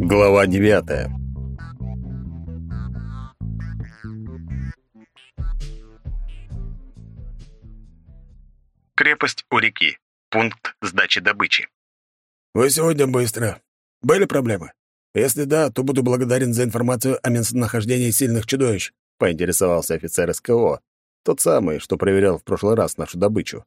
Глава девятая. Крепость у реки. Пункт сдачи добычи. «Вы сегодня быстро. Были проблемы? Если да, то буду благодарен за информацию о местонахождении сильных чудовищ», — поинтересовался офицер СКО, тот самый, что проверял в прошлый раз нашу добычу.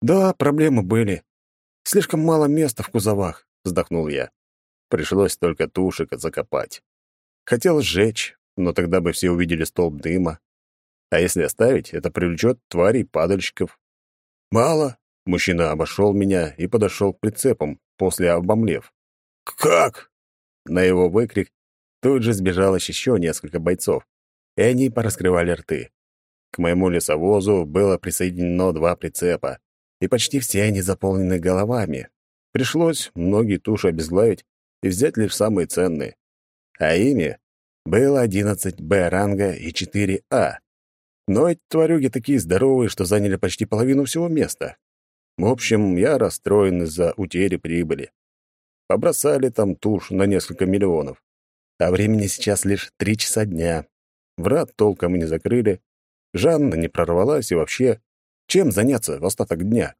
«Да, проблемы были. Слишком мало места в кузовах», — вздохнул я. Пришлось только тушек закопать. Хотел сжечь, но тогда бы все увидели столб дыма. А если оставить, это привлечет тварей-падальщиков. «Мало?» — мужчина обошел меня и подошел к прицепам, после обомлев. «Как?» На его выкрик тут же сбежалось еще несколько бойцов, и они пораскрывали рты. К моему лесовозу было присоединено два прицепа, и почти все они заполнены головами. Пришлось многие туши обезглавить и взять лишь самые ценные. А ими было 11 Б-ранга и 4 А. Но эти тварюги такие здоровые, что заняли почти половину всего места. В общем, я расстроен из-за утери прибыли. Побросали там туш на несколько миллионов. А времени сейчас лишь три часа дня. Врат толком и не закрыли. Жанна не прорвалась и вообще... Чем заняться в остаток дня?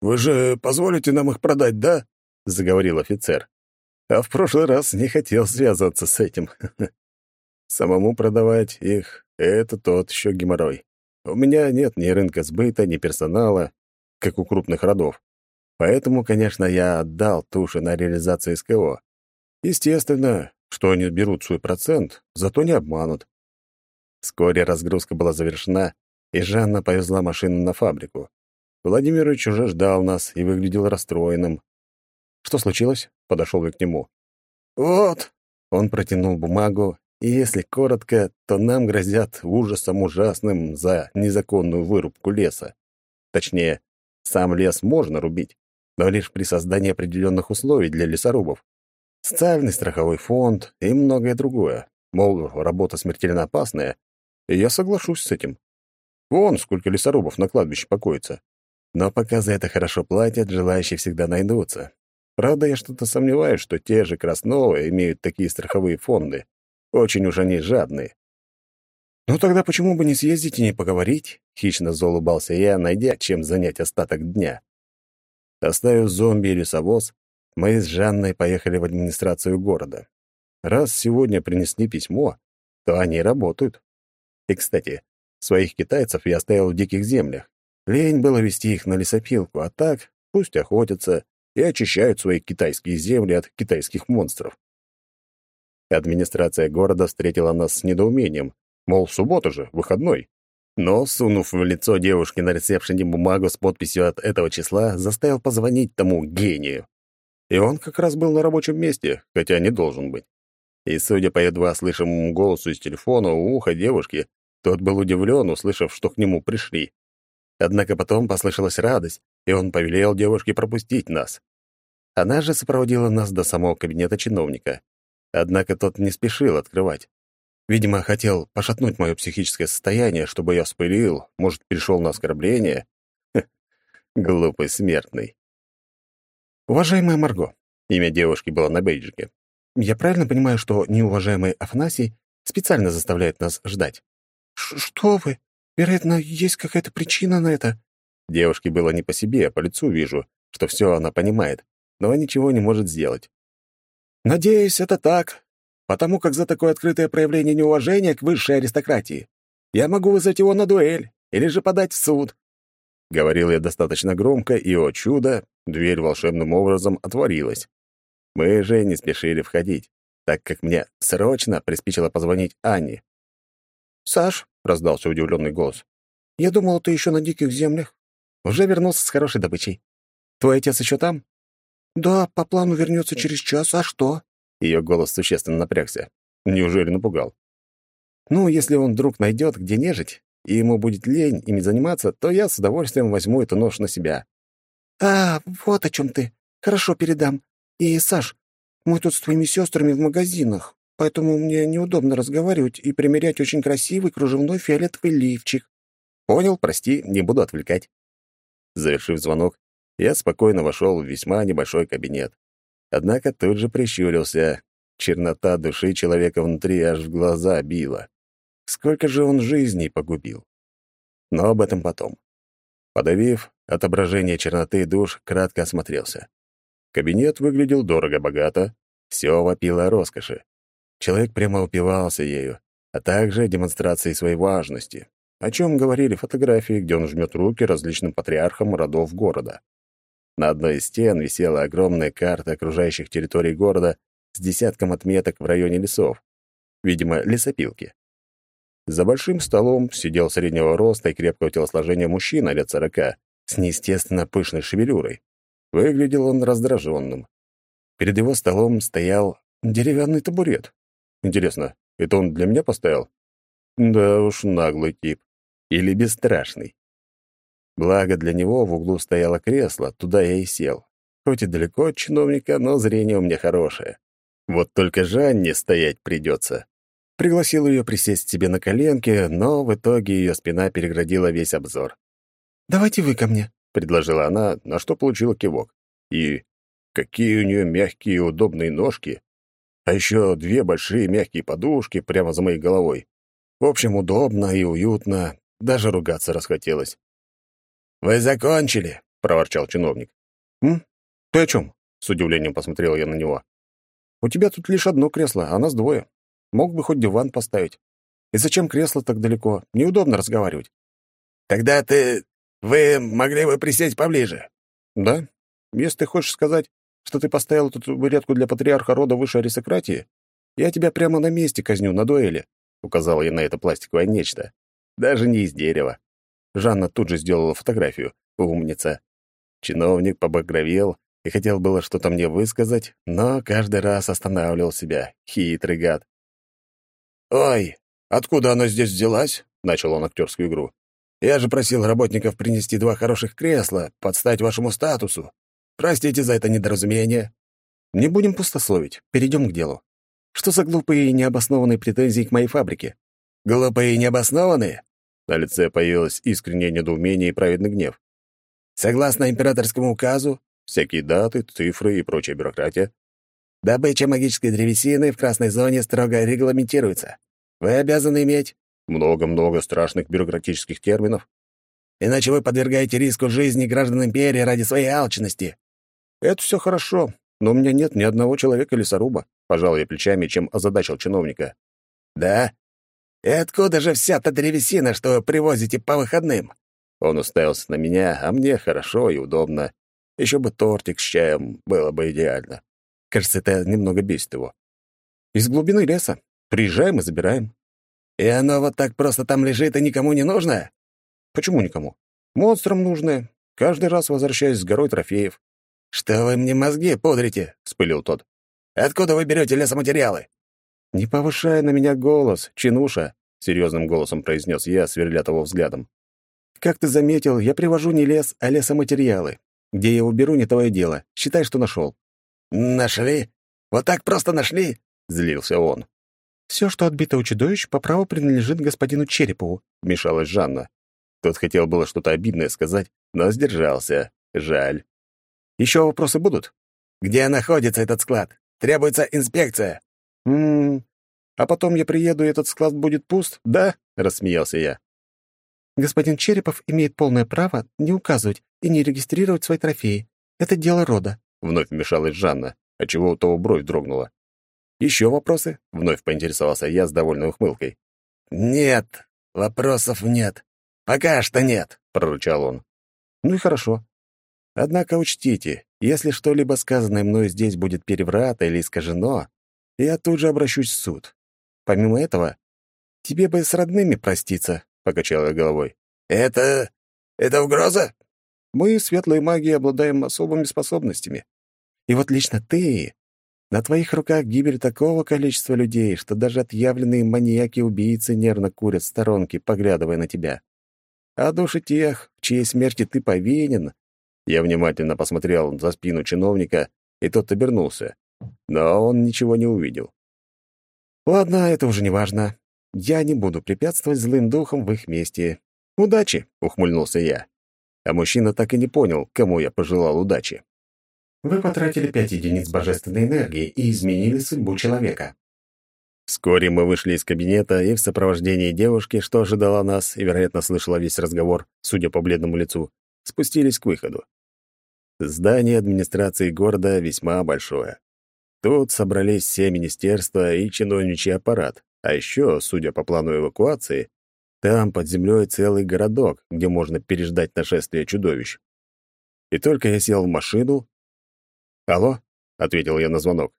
«Вы же позволите нам их продать, да?» — заговорил офицер. А в прошлый раз не хотел связываться с этим. Самому продавать их — это тот еще геморрой. У меня нет ни рынка сбыта, ни персонала, как у крупных родов. Поэтому, конечно, я отдал туши на реализацию СКО. Естественно, что они берут свой процент, зато не обманут. Вскоре разгрузка была завершена, и Жанна повезла машину на фабрику. Владимирович уже ждал нас и выглядел расстроенным. «Что случилось?» — подошел я к нему. «Вот!» — он протянул бумагу, и если коротко, то нам грозят ужасом ужасным за незаконную вырубку леса. Точнее, сам лес можно рубить, но лишь при создании определенных условий для лесорубов. Социальный страховой фонд и многое другое. Мол, работа смертельно опасная, и я соглашусь с этим. Вон сколько лесорубов на кладбище покоится. Но пока за это хорошо платят, желающие всегда найдутся. Правда, я что-то сомневаюсь, что те же Красновы имеют такие страховые фонды. Очень уж они жадные. «Ну тогда почему бы не съездить и не поговорить?» — хищно заулыбался я, найдя, чем занять остаток дня. Оставив зомби и лесовоз, мы с Жанной поехали в администрацию города. Раз сегодня принесли письмо, то они работают. И, кстати, своих китайцев я оставил в диких землях. Лень было вести их на лесопилку, а так пусть охотятся, и очищают свои китайские земли от китайских монстров. Администрация города встретила нас с недоумением, мол, суббота же, выходной. Но, сунув в лицо девушки на ресепшене бумагу с подписью от этого числа, заставил позвонить тому гению. И он как раз был на рабочем месте, хотя не должен быть. И, судя по едва слышимому голосу из телефона у уха девушки, тот был удивлен, услышав, что к нему пришли. Однако потом послышалась радость, и он повелел девушке пропустить нас. Она же сопроводила нас до самого кабинета чиновника. Однако тот не спешил открывать. Видимо, хотел пошатнуть мое психическое состояние, чтобы я вспылил, может, перешел на оскорбление. Глупый смертный. Уважаемая Марго, имя девушки было на бейджике. Я правильно понимаю, что неуважаемый Афанасий специально заставляет нас ждать? «Что вы? Вероятно, есть какая-то причина на это». Девушке было не по себе, а по лицу вижу, что все она понимает, но ничего не может сделать. «Надеюсь, это так, потому как за такое открытое проявление неуважения к высшей аристократии я могу вызвать его на дуэль или же подать в суд». Говорил я достаточно громко, и, о чудо, дверь волшебным образом отворилась. Мы же не спешили входить, так как мне срочно приспичило позвонить Анне. «Саш», — раздался удивленный голос, — «я думал, ты еще на диких землях. Уже вернулся с хорошей добычей. Твой отец еще там?» «Да, по плану вернется через час. А что?» Ее голос существенно напрягся. Неужели напугал? «Ну, если он вдруг найдет, где нежить, и ему будет лень ими заниматься, то я с удовольствием возьму эту нож на себя». «А, вот о чем ты. Хорошо, передам. И, Саш, мы тут с твоими сестрами в магазинах, поэтому мне неудобно разговаривать и примерять очень красивый кружевной фиолетовый лифчик». «Понял, прости, не буду отвлекать». Завершив звонок, я спокойно вошел в весьма небольшой кабинет. Однако тут же прищурился. Чернота души человека внутри аж в глаза била. Сколько же он жизней погубил. Но об этом потом. Подавив отображение черноты душ, кратко осмотрелся. Кабинет выглядел дорого-богато, все вопило о роскоши. Человек прямо упивался ею, а также демонстрацией своей важности, о чем говорили фотографии, где он жмет руки различным патриархам родов города. На одной из стен висела огромная карта окружающих территорий города с десятком отметок в районе лесов. Видимо, лесопилки. За большим столом сидел среднего роста и крепкого телосложения мужчина лет сорока с неестественно пышной шевелюрой. Выглядел он раздраженным. Перед его столом стоял деревянный табурет. Интересно, это он для меня поставил? Да уж, наглый тип. Или бесстрашный. Благо для него в углу стояло кресло, туда я и сел. Хоть и далеко от чиновника, но зрение у меня хорошее. Вот только Жанне стоять придется. Пригласил ее присесть себе на коленки, но в итоге ее спина переградила весь обзор. «Давайте вы ко мне», — предложила она, на что получила кивок. И какие у нее мягкие и удобные ножки. А еще две большие мягкие подушки прямо за моей головой. В общем, удобно и уютно, даже ругаться расхотелось. «Вы закончили?» — проворчал чиновник. «М? Ты о чем?» — с удивлением посмотрел я на него. «У тебя тут лишь одно кресло, а нас двое. Мог бы хоть диван поставить. И зачем кресло так далеко? Неудобно разговаривать». «Тогда ты... Вы могли бы присесть поближе?» «Да. Если ты хочешь сказать, что ты поставил эту табуретку для патриарха рода высшей аристократии, я тебя прямо на месте казню, на дуэли», — указал я на это пластиковое нечто. Даже не из дерева. Жанна тут же сделала фотографию. Умница. Чиновник побагровел и хотел было что-то мне высказать, но каждый раз останавливал себя. Хитрый гад. «Ой, откуда она здесь взялась?» — начал он актерскую игру. «Я же просил работников принести два хороших кресла, подстать вашему статусу. Простите за это недоразумение». «Не будем пустословить, перейдем к делу. Что за глупые и необоснованные претензии к моей фабрике?» «Глупые и необоснованные? На лице появилось искреннее недоумение и праведный гнев. Согласно императорскому указу, всякие даты, цифры и прочая бюрократия, добыча магической древесины в красной зоне строго регламентируется. Вы обязаны иметь много-много страшных бюрократических терминов. Иначе вы подвергаете риску жизни граждан империи ради своей алчности. Это все хорошо, но у меня нет ни одного человека лесоруба, пожал я плечами, чем озадачил чиновника. Да? «И откуда же вся та древесина, что вы привозите по выходным?» Он уставился на меня, а мне хорошо и удобно. Еще бы тортик с чаем было бы идеально. Кажется, это немного бесит его. «Из глубины леса. Приезжаем и забираем». «И оно вот так просто там лежит и никому не нужно?» «Почему никому? Монстрам нужно. Каждый раз возвращаюсь с горой трофеев». «Что вы мне мозги пудрите?» — вспылил тот. «Откуда вы берете лесоматериалы?» «Не повышай на меня голос, чинуша», — серьезным голосом произнес я, сверля того взглядом. «Как ты заметил, я привожу не лес, а лесоматериалы. Где я уберу, не твое дело. Считай, что нашел». «Нашли? Вот так просто нашли?» — злился он. «Все, что отбито у чудовищ, по праву принадлежит господину Черепову», — вмешалась Жанна. Тот хотел было что-то обидное сказать, но сдержался. Жаль. «Еще вопросы будут?» «Где находится этот склад? Требуется инспекция». «М-м, а потом я приеду, и этот склад будет пуст, да?» — рассмеялся я. «Господин Черепов имеет полное право не указывать и не регистрировать свои трофеи. Это дело рода», — вновь вмешалась Жанна, отчего у того бровь дрогнула. «Еще вопросы?» — вновь поинтересовался я с довольной ухмылкой. «Нет, вопросов нет. Пока что нет», — прорычал он. «Ну и хорошо. Однако учтите, если что-либо сказанное мной здесь будет переврато или искажено, я тут же обращусь в суд. Помимо этого, тебе бы с родными проститься, — покачал я головой. Это... это угроза? Мы, светлые маги, обладаем особыми способностями. И вот лично ты... На твоих руках гибель такого количества людей, что даже отъявленные маньяки-убийцы нервно курят в сторонке, поглядывая на тебя. А души тех, в чьей смерти ты повинен... Я внимательно посмотрел за спину чиновника, и тот обернулся но он ничего не увидел. «Ладно, это уже не важно. Я не буду препятствовать злым духам в их месте. Удачи!» — ухмыльнулся я. А мужчина так и не понял, кому я пожелал удачи. Вы потратили пять единиц божественной энергии и изменили судьбу человека. Вскоре мы вышли из кабинета и в сопровождении девушки, что ожидала нас и, вероятно, слышала весь разговор, судя по бледному лицу, спустились к выходу. Здание администрации города весьма большое. Тут собрались все министерства и чиновничий аппарат, а еще, судя по плану эвакуации, там под землей целый городок, где можно переждать нашествие чудовищ. И только я сел в машину... «Алло?» — ответил я на звонок.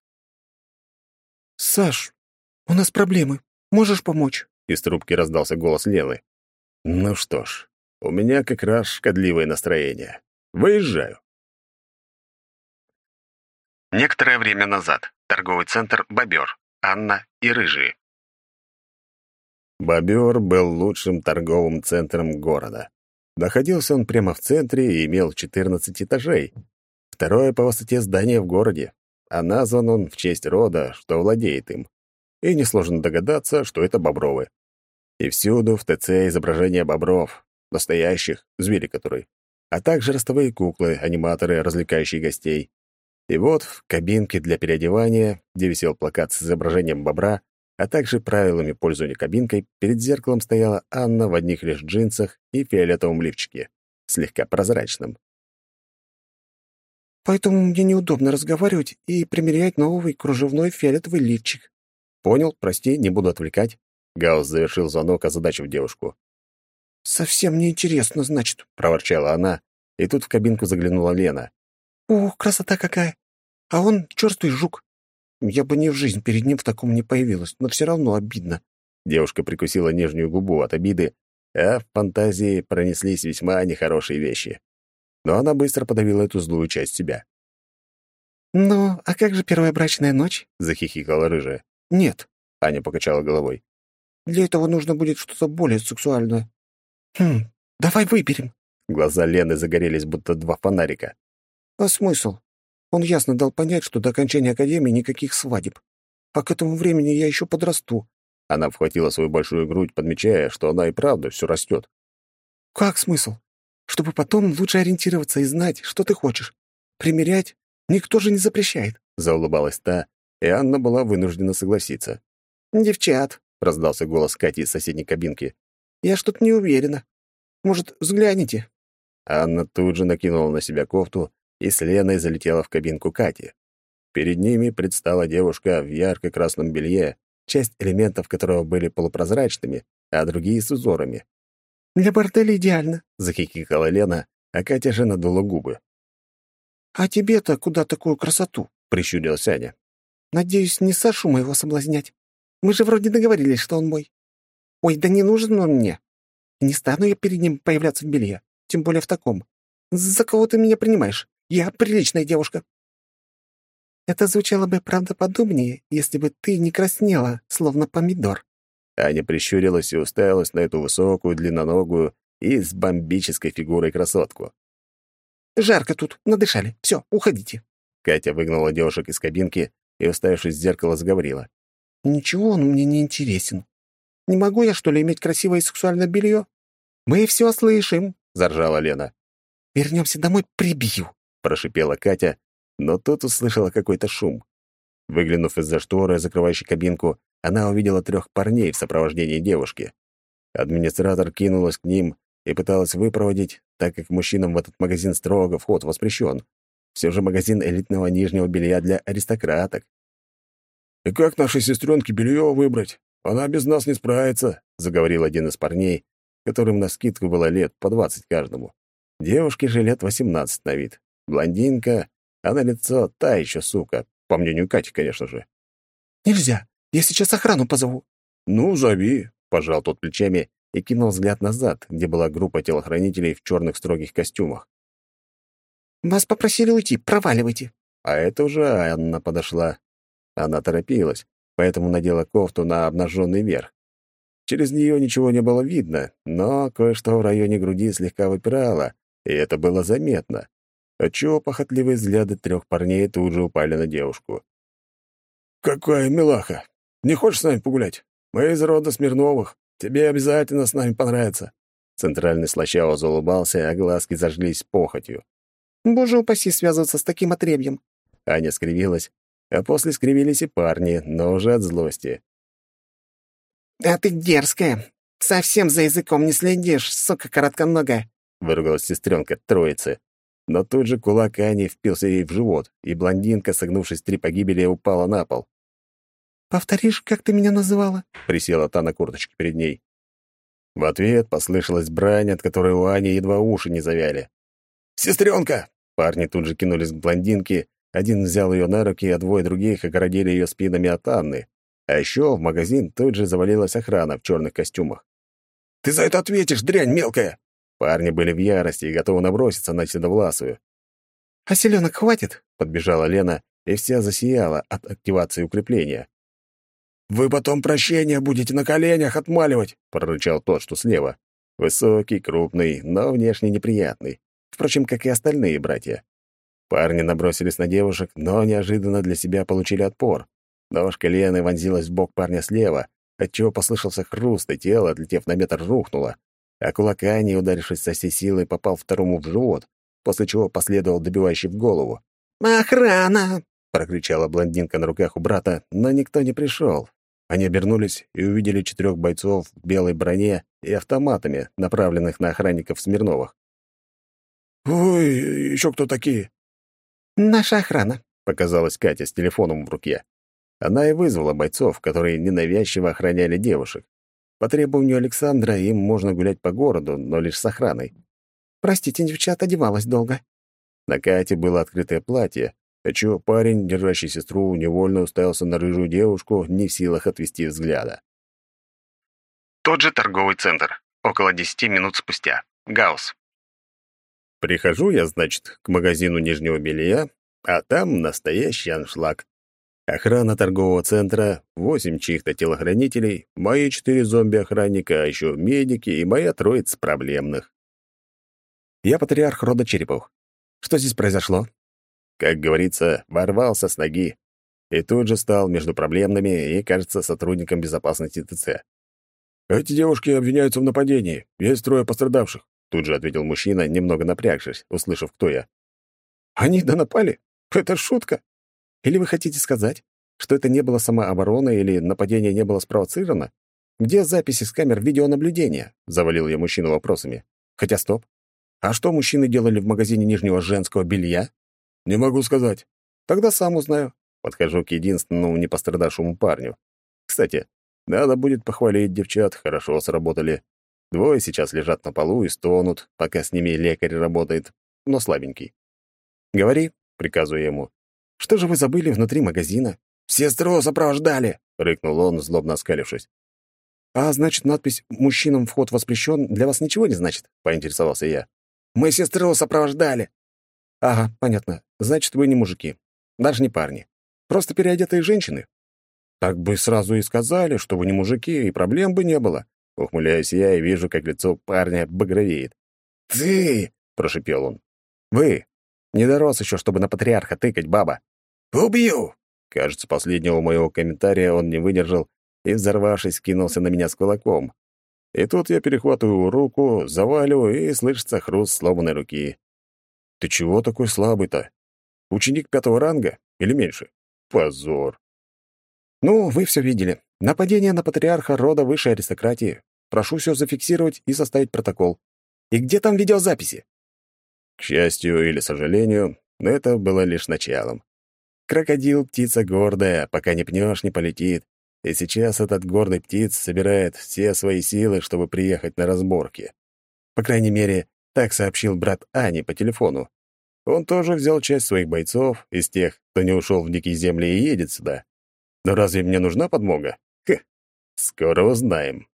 «Саш, у нас проблемы. Можешь помочь?» Из трубки раздался голос Лены. «Ну что ж, у меня как раз шкодливое настроение. Выезжаю». Некоторое время назад. Торговый центр «Бобер». Анна и Рыжие. Бобер был лучшим торговым центром города. Находился он прямо в центре и имел 14 этажей. Второе по высоте здание в городе, а назван он в честь рода, что владеет им. И несложно догадаться, что это бобровы. И всюду в ТЦ изображения бобров, настоящих, звери которые, а также ростовые куклы, аниматоры, развлекающие гостей. И вот в кабинке для переодевания, где висел плакат с изображением бобра, а также правилами пользования кабинкой, перед зеркалом стояла Анна в одних лишь джинсах и фиолетовом лифчике, слегка прозрачном. «Поэтому мне неудобно разговаривать и примерять новый кружевной фиолетовый лифчик». «Понял, прости, не буду отвлекать». Гаус завершил звонок, озадачив девушку. «Совсем неинтересно, значит», — проворчала она, и тут в кабинку заглянула Лена. «Ох, красота какая! А он черствый жук. Я бы ни в жизнь перед ним в таком не появилась, но все равно обидно». Девушка прикусила нижнюю губу от обиды, а в фантазии пронеслись весьма нехорошие вещи. Но она быстро подавила эту злую часть себя. «Ну, а как же первая брачная ночь?» — захихикала рыжая. «Нет», — Аня покачала головой. «Для этого нужно будет что-то более сексуальное». «Хм, давай выберем». Глаза Лены загорелись, будто два фонарика. А смысл? Он ясно дал понять, что до окончания академии никаких свадеб. А к этому времени я еще подрасту. Она вхватила свою большую грудь, подмечая, что она и правда все растет. Как смысл? Чтобы потом лучше ориентироваться и знать, что ты хочешь. Примерять никто же не запрещает. Заулыбалась та, и Анна была вынуждена согласиться. «Девчат», — раздался голос Кати из соседней кабинки. «Я что-то не уверена. Может, взгляните?» Анна тут же накинула на себя кофту и с Леной залетела в кабинку Кати. Перед ними предстала девушка в ярко-красном белье, часть элементов которого были полупрозрачными, а другие — с узорами. «Для борделя идеально», — захихикала Лена, а Катя же надула губы. «А тебе-то куда такую красоту?» — прищурилась Аня. «Надеюсь, не Сашу моего соблазнять. Мы же вроде договорились, что он мой. Ой, да не нужен он мне. Не стану я перед ним появляться в белье, тем более в таком. За кого ты меня принимаешь? Я приличная девушка». «Это звучало бы правдоподобнее, если бы ты не краснела, словно помидор». Аня прищурилась и уставилась на эту высокую, длинноногую и с бомбической фигурой красотку. «Жарко тут, надышали. Все, уходите». Катя выгнала девушек из кабинки и, уставившись в зеркало, заговорила. «Ничего он мне не интересен. Не могу я, что ли, иметь красивое сексуальное белье? Мы все слышим», — заржала Лена. «Вернемся домой, прибью» прошипела Катя, но тут услышала какой-то шум. Выглянув из-за шторы, закрывающей кабинку, она увидела трех парней в сопровождении девушки. Администратор кинулась к ним и пыталась выпроводить, так как мужчинам в этот магазин строго вход воспрещен. Все же магазин элитного нижнего белья для аристократок. «И как нашей сестренке белье выбрать? Она без нас не справится», — заговорил один из парней, которым на скидку было лет по двадцать каждому. Девушке же лет восемнадцать на вид. Блондинка, а на лицо та еще сука, по мнению Кати, конечно же. «Нельзя, я сейчас охрану позову». «Ну, зови», — пожал тот плечами и кинул взгляд назад, где была группа телохранителей в черных строгих костюмах. «Вас попросили уйти, проваливайте». А это уже Анна подошла. Она торопилась, поэтому надела кофту на обнаженный верх. Через нее ничего не было видно, но кое-что в районе груди слегка выпирало, и это было заметно отчего похотливые взгляды трех парней тут же упали на девушку. «Какая милаха! Не хочешь с нами погулять? Мы из рода Смирновых. Тебе обязательно с нами понравится». Центральный слащаво заулыбался, а глазки зажглись похотью. Боже упаси связываться с таким отребьем. Аня скривилась, а после скривились и парни, но уже от злости. «А ты дерзкая. Совсем за языком не следишь, сука коротконогая!» — выругалась сестренка троицы. Но тут же кулак Ани впился ей в живот, и блондинка, согнувшись три погибели, упала на пол. «Повторишь, как ты меня называла?» — присела та на курточке перед ней. В ответ послышалась брань, от которой у Ани едва уши не завяли. «Сестренка!» Парни тут же кинулись к блондинке, один взял ее на руки, а двое других огородили ее спинами от Анны. А еще в магазин тут же завалилась охрана в черных костюмах. «Ты за это ответишь, дрянь мелкая!» Парни были в ярости и готовы наброситься на Седовласую. «А селенок хватит?» — подбежала Лена, и вся засияла от активации укрепления. «Вы потом прощения будете на коленях отмаливать!» — прорычал тот, что слева. Высокий, крупный, но внешне неприятный. Впрочем, как и остальные братья. Парни набросились на девушек, но неожиданно для себя получили отпор. Ножка Лены вонзилась в бок парня слева, отчего послышался хруст, и тело, отлетев на метр, рухнуло. А кулак Ани, ударившись со всей силой, попал второму в живот, после чего последовал добивающий в голову. «Охрана!» — прокричала блондинка на руках у брата, но никто не пришел. Они обернулись и увидели четырех бойцов в белой броне и автоматами, направленных на охранников Смирновых. «Ой, еще кто такие?» «Наша охрана», — показалась Катя с телефоном в руке. Она и вызвала бойцов, которые ненавязчиво охраняли девушек. По требованию Александра им можно гулять по городу, но лишь с охраной. «Простите, девчат, одевалась долго». На Кате было открытое платье, отчего парень, держащий сестру, невольно уставился на рыжую девушку, не в силах отвести взгляда. Тот же торговый центр. Около десяти минут спустя. Гаусс. Прихожу я, значит, к магазину нижнего белья, а там настоящий аншлаг. Охрана торгового центра, восемь чьих-то телохранителей, мои четыре зомби-охранника, а еще медики и моя троица проблемных. Я патриарх рода Черепов. Что здесь произошло? Как говорится, ворвался с ноги. И тут же стал между проблемными и, кажется, сотрудником безопасности ТЦ. «Эти девушки обвиняются в нападении. Есть трое пострадавших. Тут же ответил мужчина, немного напрягшись, услышав, кто я. «Они да напали? Это шутка? Или вы хотите сказать, что это не было самооборона или нападение не было спровоцировано? Где записи с камер видеонаблюдения?» — завалил я мужчину вопросами. «Хотя стоп. А что мужчины делали в магазине нижнего женского белья?» «Не могу сказать». «Тогда сам узнаю». Подхожу к единственному непострадавшему парню. «Кстати, надо будет похвалить девчат, хорошо сработали. Двое сейчас лежат на полу и стонут, пока с ними лекарь работает, но слабенький. «Говори», — приказываю ему. «Что же вы забыли внутри магазина?» «Сестру сопровождали!» — рыкнул он, злобно оскалившись. «А значит, надпись «Мужчинам вход воспрещен» для вас ничего не значит?» — поинтересовался я. «Мы сестру сопровождали!» «Ага, понятно. Значит, вы не мужики. Даже не парни. Просто переодетые женщины?» «Так бы сразу и сказали, что вы не мужики, и проблем бы не было. Ухмыляюсь я и вижу, как лицо парня багровеет. «Ты!» — прошипел он. «Вы! Не дорос еще, чтобы на патриарха тыкать, баба!» «Убью!» Кажется, последнего моего комментария он не выдержал и, взорвавшись, кинулся на меня с кулаком. И тут я перехватываю руку, заваливаю, и слышится хруст сломанной руки. «Ты чего такой слабый-то? Ученик пятого ранга или меньше? Позор!» «Ну, вы все видели. Нападение на патриарха рода высшей аристократии. Прошу все зафиксировать и составить протокол. И где там видеозаписи?» К счастью или сожалению, это было лишь началом. Крокодил — птица гордая, пока не пнешь, не полетит. И сейчас этот гордый птиц собирает все свои силы, чтобы приехать на разборки. По крайней мере, так сообщил брат Ани по телефону. Он тоже взял часть своих бойцов из тех, кто не ушел в дикие земли и едет сюда. Но разве мне нужна подмога? Хе, скоро узнаем.